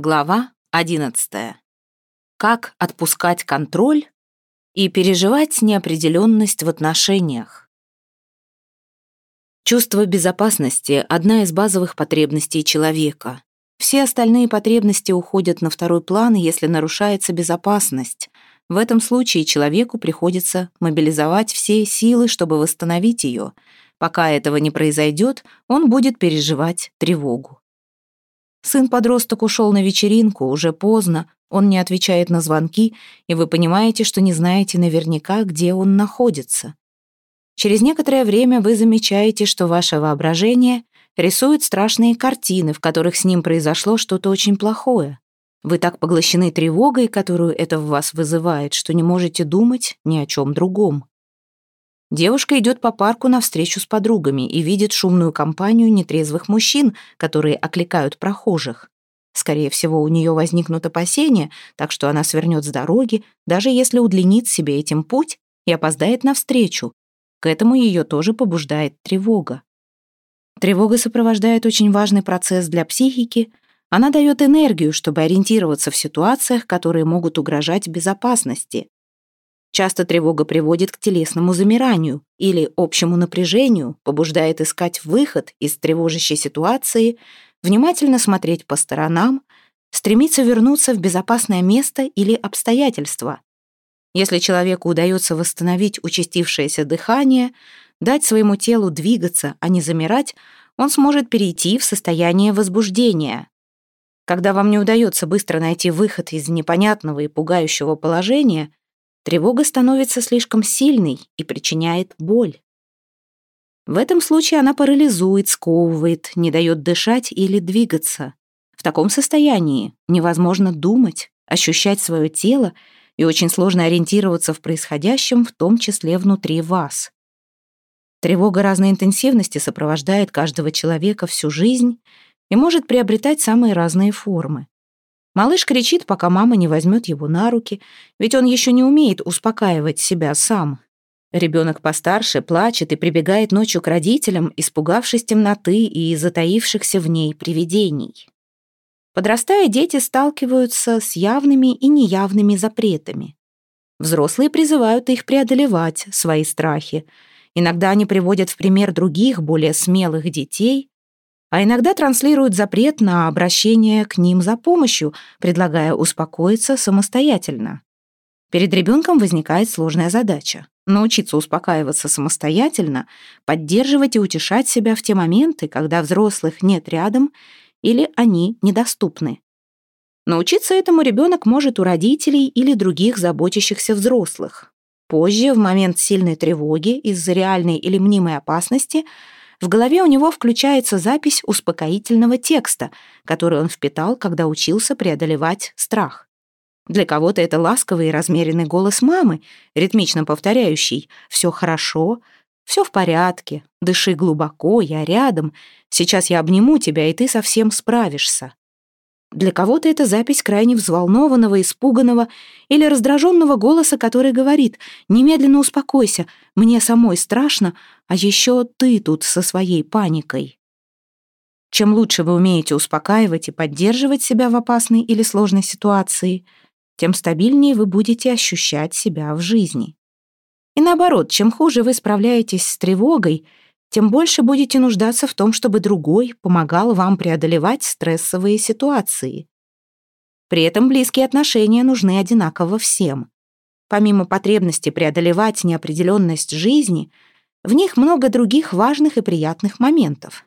Глава 11. Как отпускать контроль и переживать неопределенность в отношениях. Чувство безопасности — одна из базовых потребностей человека. Все остальные потребности уходят на второй план, если нарушается безопасность. В этом случае человеку приходится мобилизовать все силы, чтобы восстановить ее. Пока этого не произойдет, он будет переживать тревогу. Сын-подросток ушел на вечеринку, уже поздно, он не отвечает на звонки, и вы понимаете, что не знаете наверняка, где он находится. Через некоторое время вы замечаете, что ваше воображение рисует страшные картины, в которых с ним произошло что-то очень плохое. Вы так поглощены тревогой, которую это в вас вызывает, что не можете думать ни о чем другом. Девушка идет по парку навстречу с подругами и видит шумную компанию нетрезвых мужчин, которые окликают прохожих. Скорее всего, у нее возникнут опасения, так что она свернет с дороги, даже если удлинит себе этим путь и опоздает навстречу. К этому ее тоже побуждает тревога. Тревога сопровождает очень важный процесс для психики. Она дает энергию, чтобы ориентироваться в ситуациях, которые могут угрожать безопасности. Часто тревога приводит к телесному замиранию или общему напряжению, побуждает искать выход из тревожащей ситуации, внимательно смотреть по сторонам, стремиться вернуться в безопасное место или обстоятельства. Если человеку удается восстановить участившееся дыхание, дать своему телу двигаться, а не замирать, он сможет перейти в состояние возбуждения. Когда вам не удается быстро найти выход из непонятного и пугающего положения, Тревога становится слишком сильной и причиняет боль. В этом случае она парализует, сковывает, не дает дышать или двигаться. В таком состоянии невозможно думать, ощущать свое тело и очень сложно ориентироваться в происходящем, в том числе внутри вас. Тревога разной интенсивности сопровождает каждого человека всю жизнь и может приобретать самые разные формы. Малыш кричит, пока мама не возьмет его на руки, ведь он еще не умеет успокаивать себя сам. Ребенок постарше плачет и прибегает ночью к родителям, испугавшись темноты и затаившихся в ней привидений. Подрастая, дети сталкиваются с явными и неявными запретами. Взрослые призывают их преодолевать свои страхи. Иногда они приводят в пример других, более смелых детей, а иногда транслируют запрет на обращение к ним за помощью, предлагая успокоиться самостоятельно. Перед ребенком возникает сложная задача — научиться успокаиваться самостоятельно, поддерживать и утешать себя в те моменты, когда взрослых нет рядом или они недоступны. Научиться этому ребенок может у родителей или других заботящихся взрослых. Позже, в момент сильной тревоги из-за реальной или мнимой опасности — в голове у него включается запись успокоительного текста, который он впитал, когда учился преодолевать страх. Для кого-то это ласковый и размеренный голос мамы, ритмично повторяющий «все хорошо», «все в порядке», «дыши глубоко, я рядом», «сейчас я обниму тебя, и ты совсем справишься». Для кого-то это запись крайне взволнованного, испуганного или раздраженного голоса, который говорит «Немедленно успокойся, мне самой страшно, а еще ты тут со своей паникой». Чем лучше вы умеете успокаивать и поддерживать себя в опасной или сложной ситуации, тем стабильнее вы будете ощущать себя в жизни. И наоборот, чем хуже вы справляетесь с тревогой — тем больше будете нуждаться в том, чтобы другой помогал вам преодолевать стрессовые ситуации. При этом близкие отношения нужны одинаково всем. Помимо потребности преодолевать неопределенность жизни, в них много других важных и приятных моментов.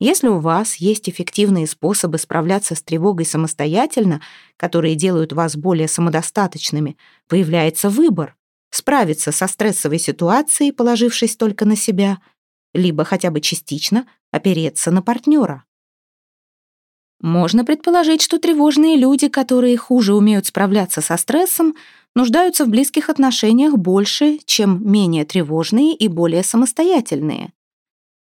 Если у вас есть эффективные способы справляться с тревогой самостоятельно, которые делают вас более самодостаточными, появляется выбор — справиться со стрессовой ситуацией, положившись только на себя — либо хотя бы частично опереться на партнера. Можно предположить, что тревожные люди, которые хуже умеют справляться со стрессом, нуждаются в близких отношениях больше, чем менее тревожные и более самостоятельные.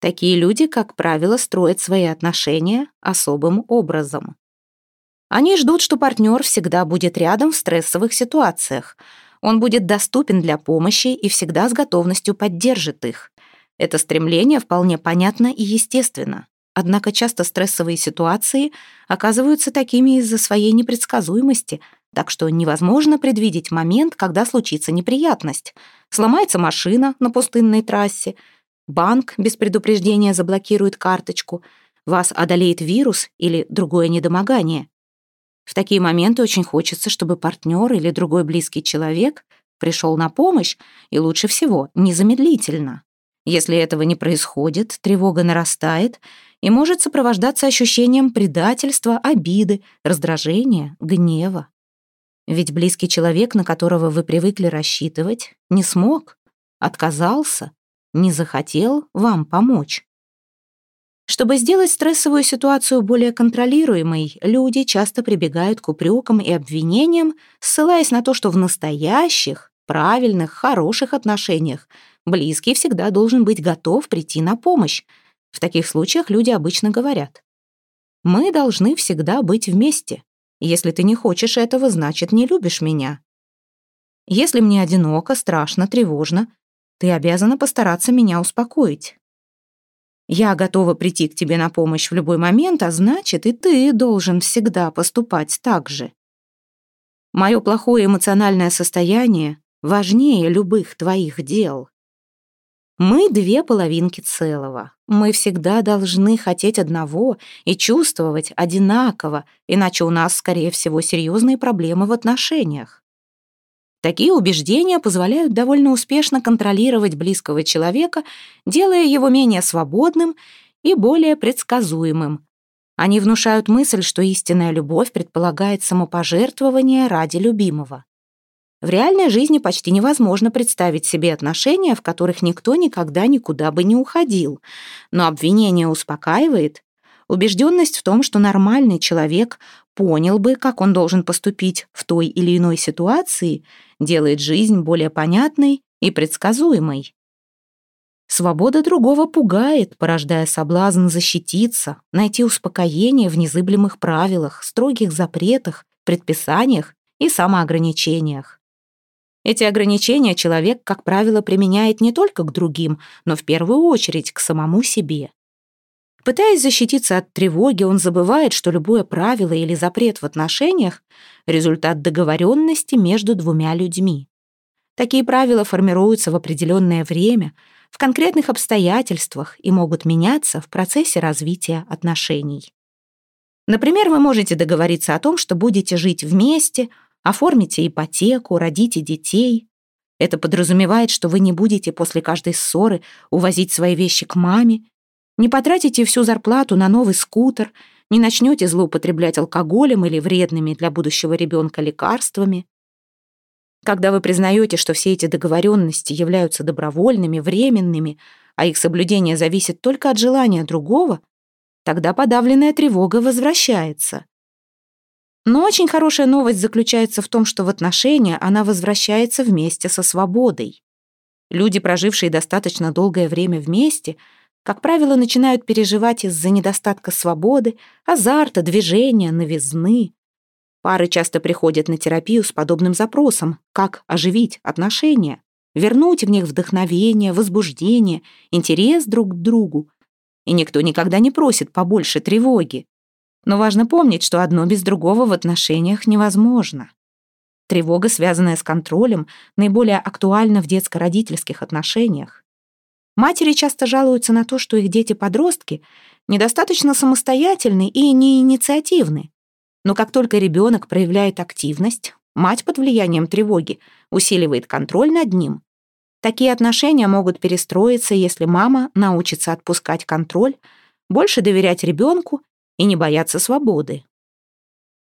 Такие люди, как правило, строят свои отношения особым образом. Они ждут, что партнер всегда будет рядом в стрессовых ситуациях. Он будет доступен для помощи и всегда с готовностью поддержит их. Это стремление вполне понятно и естественно. Однако часто стрессовые ситуации оказываются такими из-за своей непредсказуемости, так что невозможно предвидеть момент, когда случится неприятность. Сломается машина на пустынной трассе, банк без предупреждения заблокирует карточку, вас одолеет вирус или другое недомогание. В такие моменты очень хочется, чтобы партнер или другой близкий человек пришел на помощь, и лучше всего незамедлительно. Если этого не происходит, тревога нарастает и может сопровождаться ощущением предательства, обиды, раздражения, гнева. Ведь близкий человек, на которого вы привыкли рассчитывать, не смог, отказался, не захотел вам помочь. Чтобы сделать стрессовую ситуацию более контролируемой, люди часто прибегают к упрекам и обвинениям, ссылаясь на то, что в настоящих, правильных, хороших отношениях близкий всегда должен быть готов прийти на помощь. В таких случаях люди обычно говорят, «Мы должны всегда быть вместе. Если ты не хочешь этого, значит, не любишь меня. Если мне одиноко, страшно, тревожно, ты обязана постараться меня успокоить. Я готова прийти к тебе на помощь в любой момент, а значит, и ты должен всегда поступать так же. Мое плохое эмоциональное состояние важнее любых твоих дел. Мы две половинки целого. Мы всегда должны хотеть одного и чувствовать одинаково, иначе у нас, скорее всего, серьезные проблемы в отношениях. Такие убеждения позволяют довольно успешно контролировать близкого человека, делая его менее свободным и более предсказуемым. Они внушают мысль, что истинная любовь предполагает самопожертвование ради любимого. В реальной жизни почти невозможно представить себе отношения, в которых никто никогда никуда бы не уходил. Но обвинение успокаивает. Убежденность в том, что нормальный человек понял бы, как он должен поступить в той или иной ситуации, делает жизнь более понятной и предсказуемой. Свобода другого пугает, порождая соблазн защититься, найти успокоение в незыблемых правилах, строгих запретах, предписаниях и самоограничениях. Эти ограничения человек, как правило, применяет не только к другим, но в первую очередь к самому себе. Пытаясь защититься от тревоги, он забывает, что любое правило или запрет в отношениях — результат договоренности между двумя людьми. Такие правила формируются в определенное время, в конкретных обстоятельствах и могут меняться в процессе развития отношений. Например, вы можете договориться о том, что будете жить вместе, оформите ипотеку, родите детей. Это подразумевает, что вы не будете после каждой ссоры увозить свои вещи к маме не потратите всю зарплату на новый скутер, не начнете злоупотреблять алкоголем или вредными для будущего ребенка лекарствами. Когда вы признаете, что все эти договоренности являются добровольными, временными, а их соблюдение зависит только от желания другого, тогда подавленная тревога возвращается. Но очень хорошая новость заключается в том, что в отношения она возвращается вместе со свободой. Люди, прожившие достаточно долгое время вместе, как правило, начинают переживать из-за недостатка свободы, азарта, движения, новизны. Пары часто приходят на терапию с подобным запросом, как оживить отношения, вернуть в них вдохновение, возбуждение, интерес друг к другу. И никто никогда не просит побольше тревоги. Но важно помнить, что одно без другого в отношениях невозможно. Тревога, связанная с контролем, наиболее актуальна в детско-родительских отношениях. Матери часто жалуются на то, что их дети-подростки недостаточно самостоятельны и не инициативны. Но как только ребенок проявляет активность, мать под влиянием тревоги усиливает контроль над ним. Такие отношения могут перестроиться, если мама научится отпускать контроль, больше доверять ребенку и не бояться свободы.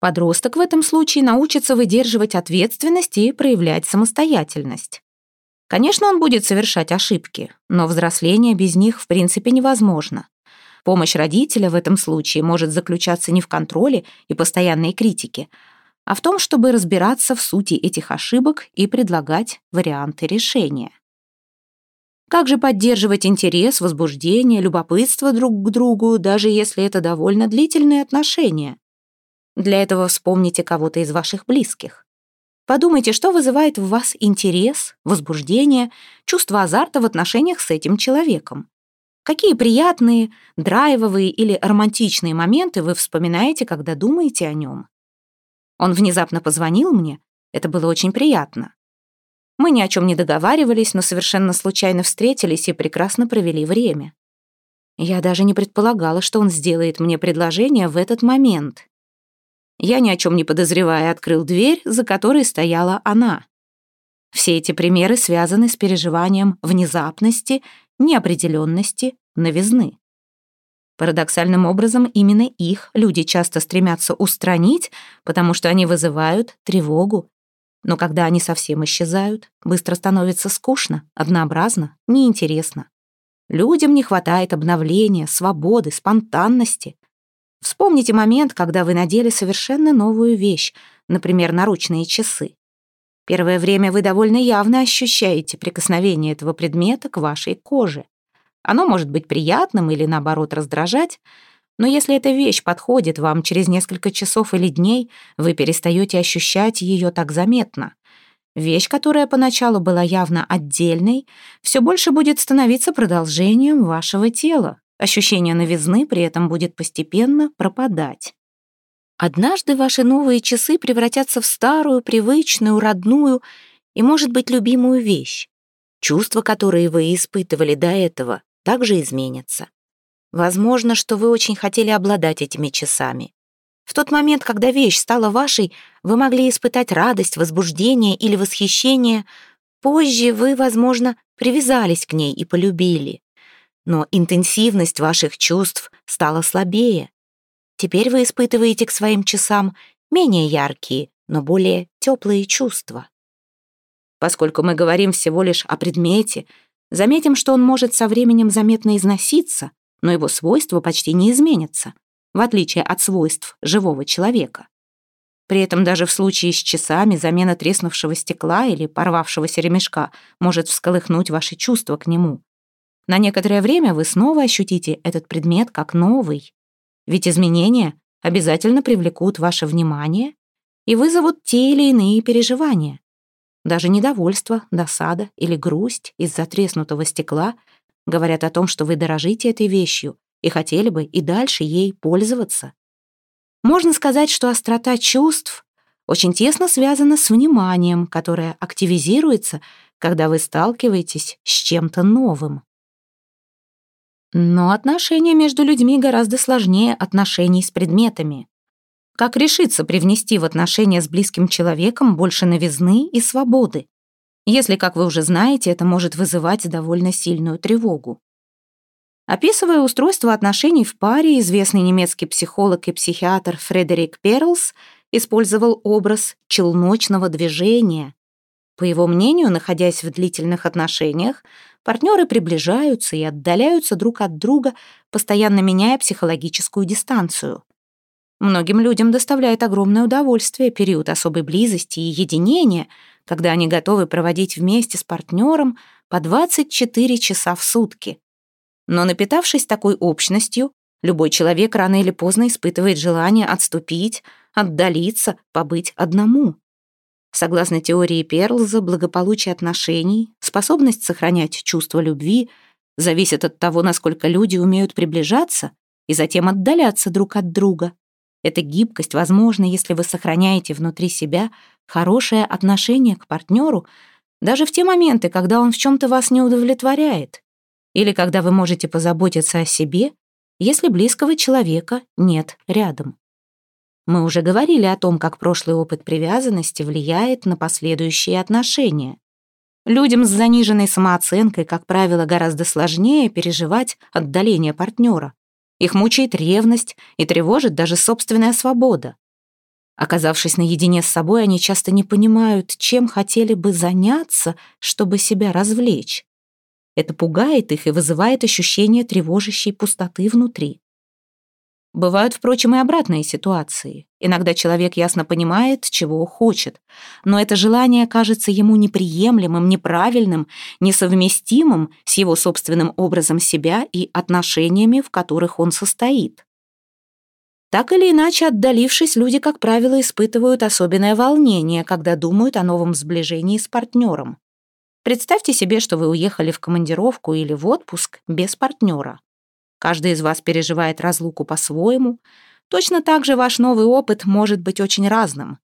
Подросток в этом случае научится выдерживать ответственность и проявлять самостоятельность. Конечно, он будет совершать ошибки, но взросление без них в принципе невозможно. Помощь родителя в этом случае может заключаться не в контроле и постоянной критике, а в том, чтобы разбираться в сути этих ошибок и предлагать варианты решения. Как же поддерживать интерес, возбуждение, любопытство друг к другу, даже если это довольно длительные отношения? Для этого вспомните кого-то из ваших близких. Подумайте, что вызывает в вас интерес, возбуждение, чувство азарта в отношениях с этим человеком. Какие приятные, драйвовые или романтичные моменты вы вспоминаете, когда думаете о нем? Он внезапно позвонил мне. Это было очень приятно. Мы ни о чем не договаривались, но совершенно случайно встретились и прекрасно провели время. Я даже не предполагала, что он сделает мне предложение в этот момент. Я ни о чем не подозревая открыл дверь, за которой стояла она. Все эти примеры связаны с переживанием внезапности, неопределенности, новизны. Парадоксальным образом именно их люди часто стремятся устранить, потому что они вызывают тревогу. Но когда они совсем исчезают, быстро становится скучно, однообразно, неинтересно. Людям не хватает обновления, свободы, спонтанности. Вспомните момент, когда вы надели совершенно новую вещь, например, наручные часы. Первое время вы довольно явно ощущаете прикосновение этого предмета к вашей коже. Оно может быть приятным или, наоборот, раздражать, но если эта вещь подходит вам через несколько часов или дней, вы перестаете ощущать ее так заметно. Вещь, которая поначалу была явно отдельной, все больше будет становиться продолжением вашего тела. Ощущение новизны при этом будет постепенно пропадать. Однажды ваши новые часы превратятся в старую, привычную, родную и, может быть, любимую вещь. Чувства, которые вы испытывали до этого, также изменятся. Возможно, что вы очень хотели обладать этими часами. В тот момент, когда вещь стала вашей, вы могли испытать радость, возбуждение или восхищение. Позже вы, возможно, привязались к ней и полюбили. Но интенсивность ваших чувств стала слабее. Теперь вы испытываете к своим часам менее яркие, но более теплые чувства. Поскольку мы говорим всего лишь о предмете, заметим, что он может со временем заметно износиться, но его свойства почти не изменятся, в отличие от свойств живого человека. При этом даже в случае с часами замена треснувшего стекла или порвавшегося ремешка может всколыхнуть ваши чувства к нему. На некоторое время вы снова ощутите этот предмет как новый. Ведь изменения обязательно привлекут ваше внимание и вызовут те или иные переживания. Даже недовольство, досада или грусть из-за треснутого стекла говорят о том, что вы дорожите этой вещью и хотели бы и дальше ей пользоваться. Можно сказать, что острота чувств очень тесно связана с вниманием, которое активизируется, когда вы сталкиваетесь с чем-то новым. Но отношения между людьми гораздо сложнее отношений с предметами. Как решиться привнести в отношения с близким человеком больше новизны и свободы? Если, как вы уже знаете, это может вызывать довольно сильную тревогу. Описывая устройство отношений в паре, известный немецкий психолог и психиатр Фредерик Перлс использовал образ челночного движения. По его мнению, находясь в длительных отношениях, Партнеры приближаются и отдаляются друг от друга, постоянно меняя психологическую дистанцию. Многим людям доставляет огромное удовольствие период особой близости и единения, когда они готовы проводить вместе с партнером по 24 часа в сутки. Но напитавшись такой общностью, любой человек рано или поздно испытывает желание отступить, отдалиться, побыть одному. Согласно теории Перлза, благополучие отношений, способность сохранять чувство любви зависит от того, насколько люди умеют приближаться и затем отдаляться друг от друга. Эта гибкость возможна, если вы сохраняете внутри себя хорошее отношение к партнеру, даже в те моменты, когда он в чем-то вас не удовлетворяет, или когда вы можете позаботиться о себе, если близкого человека нет рядом. Мы уже говорили о том, как прошлый опыт привязанности влияет на последующие отношения. Людям с заниженной самооценкой, как правило, гораздо сложнее переживать отдаление партнера. Их мучает ревность и тревожит даже собственная свобода. Оказавшись наедине с собой, они часто не понимают, чем хотели бы заняться, чтобы себя развлечь. Это пугает их и вызывает ощущение тревожащей пустоты внутри. Бывают, впрочем, и обратные ситуации. Иногда человек ясно понимает, чего хочет, но это желание кажется ему неприемлемым, неправильным, несовместимым с его собственным образом себя и отношениями, в которых он состоит. Так или иначе, отдалившись, люди, как правило, испытывают особенное волнение, когда думают о новом сближении с партнером. Представьте себе, что вы уехали в командировку или в отпуск без партнера. Каждый из вас переживает разлуку по-своему. Точно так же ваш новый опыт может быть очень разным.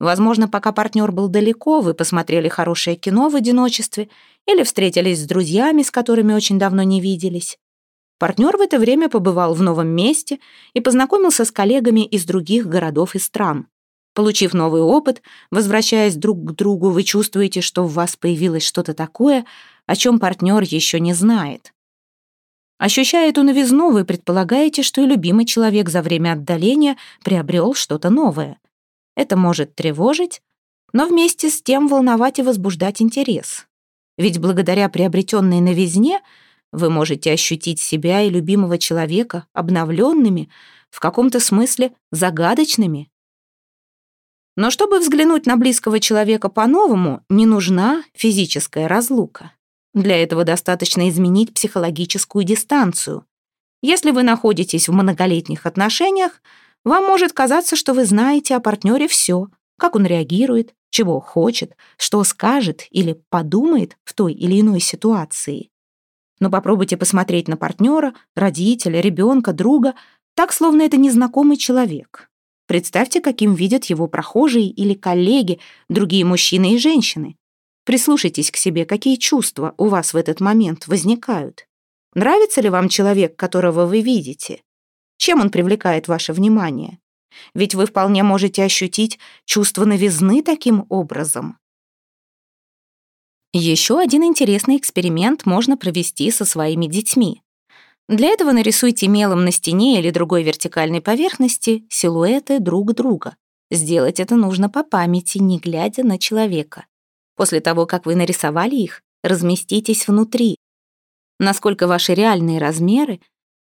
Возможно, пока партнер был далеко, вы посмотрели хорошее кино в одиночестве или встретились с друзьями, с которыми очень давно не виделись. Партнер в это время побывал в новом месте и познакомился с коллегами из других городов и стран. Получив новый опыт, возвращаясь друг к другу, вы чувствуете, что в вас появилось что-то такое, о чем партнер еще не знает. Ощущая эту новизну, вы предполагаете, что и любимый человек за время отдаления приобрел что-то новое. Это может тревожить, но вместе с тем волновать и возбуждать интерес. Ведь благодаря приобретенной новизне вы можете ощутить себя и любимого человека обновленными, в каком-то смысле загадочными. Но чтобы взглянуть на близкого человека по-новому, не нужна физическая разлука. Для этого достаточно изменить психологическую дистанцию. Если вы находитесь в многолетних отношениях, вам может казаться, что вы знаете о партнере все, как он реагирует, чего хочет, что скажет или подумает в той или иной ситуации. Но попробуйте посмотреть на партнера, родителя, ребенка, друга, так, словно это незнакомый человек. Представьте, каким видят его прохожие или коллеги, другие мужчины и женщины. Прислушайтесь к себе, какие чувства у вас в этот момент возникают. Нравится ли вам человек, которого вы видите? Чем он привлекает ваше внимание? Ведь вы вполне можете ощутить чувство новизны таким образом. Еще один интересный эксперимент можно провести со своими детьми. Для этого нарисуйте мелом на стене или другой вертикальной поверхности силуэты друг друга. Сделать это нужно по памяти, не глядя на человека. После того, как вы нарисовали их, разместитесь внутри. Насколько ваши реальные размеры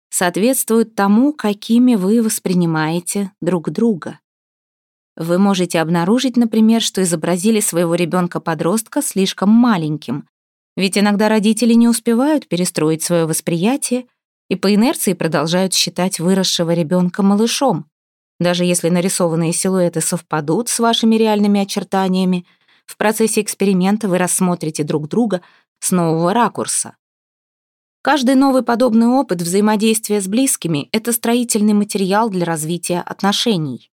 соответствуют тому, какими вы воспринимаете друг друга. Вы можете обнаружить, например, что изобразили своего ребенка-подростка слишком маленьким, ведь иногда родители не успевают перестроить свое восприятие и по инерции продолжают считать выросшего ребенка малышом. Даже если нарисованные силуэты совпадут с вашими реальными очертаниями, в процессе эксперимента вы рассмотрите друг друга с нового ракурса. Каждый новый подобный опыт взаимодействия с близкими — это строительный материал для развития отношений.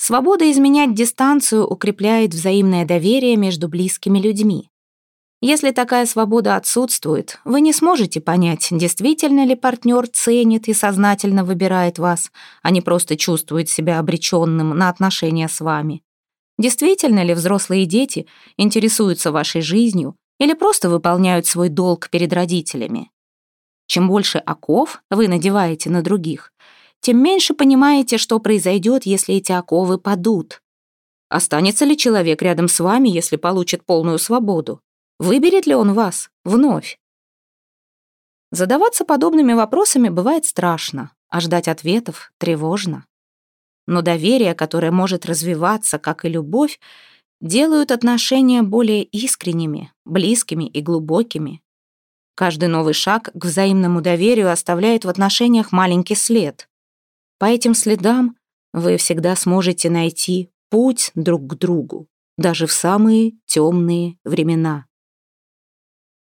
Свобода изменять дистанцию укрепляет взаимное доверие между близкими людьми. Если такая свобода отсутствует, вы не сможете понять, действительно ли партнер ценит и сознательно выбирает вас, а не просто чувствует себя обреченным на отношения с вами. Действительно ли взрослые дети интересуются вашей жизнью или просто выполняют свой долг перед родителями? Чем больше оков вы надеваете на других, тем меньше понимаете, что произойдет, если эти оковы падут. Останется ли человек рядом с вами, если получит полную свободу? Выберет ли он вас вновь? Задаваться подобными вопросами бывает страшно, а ждать ответов тревожно. Но доверие, которое может развиваться, как и любовь, делают отношения более искренними, близкими и глубокими. Каждый новый шаг к взаимному доверию оставляет в отношениях маленький след. По этим следам вы всегда сможете найти путь друг к другу, даже в самые темные времена.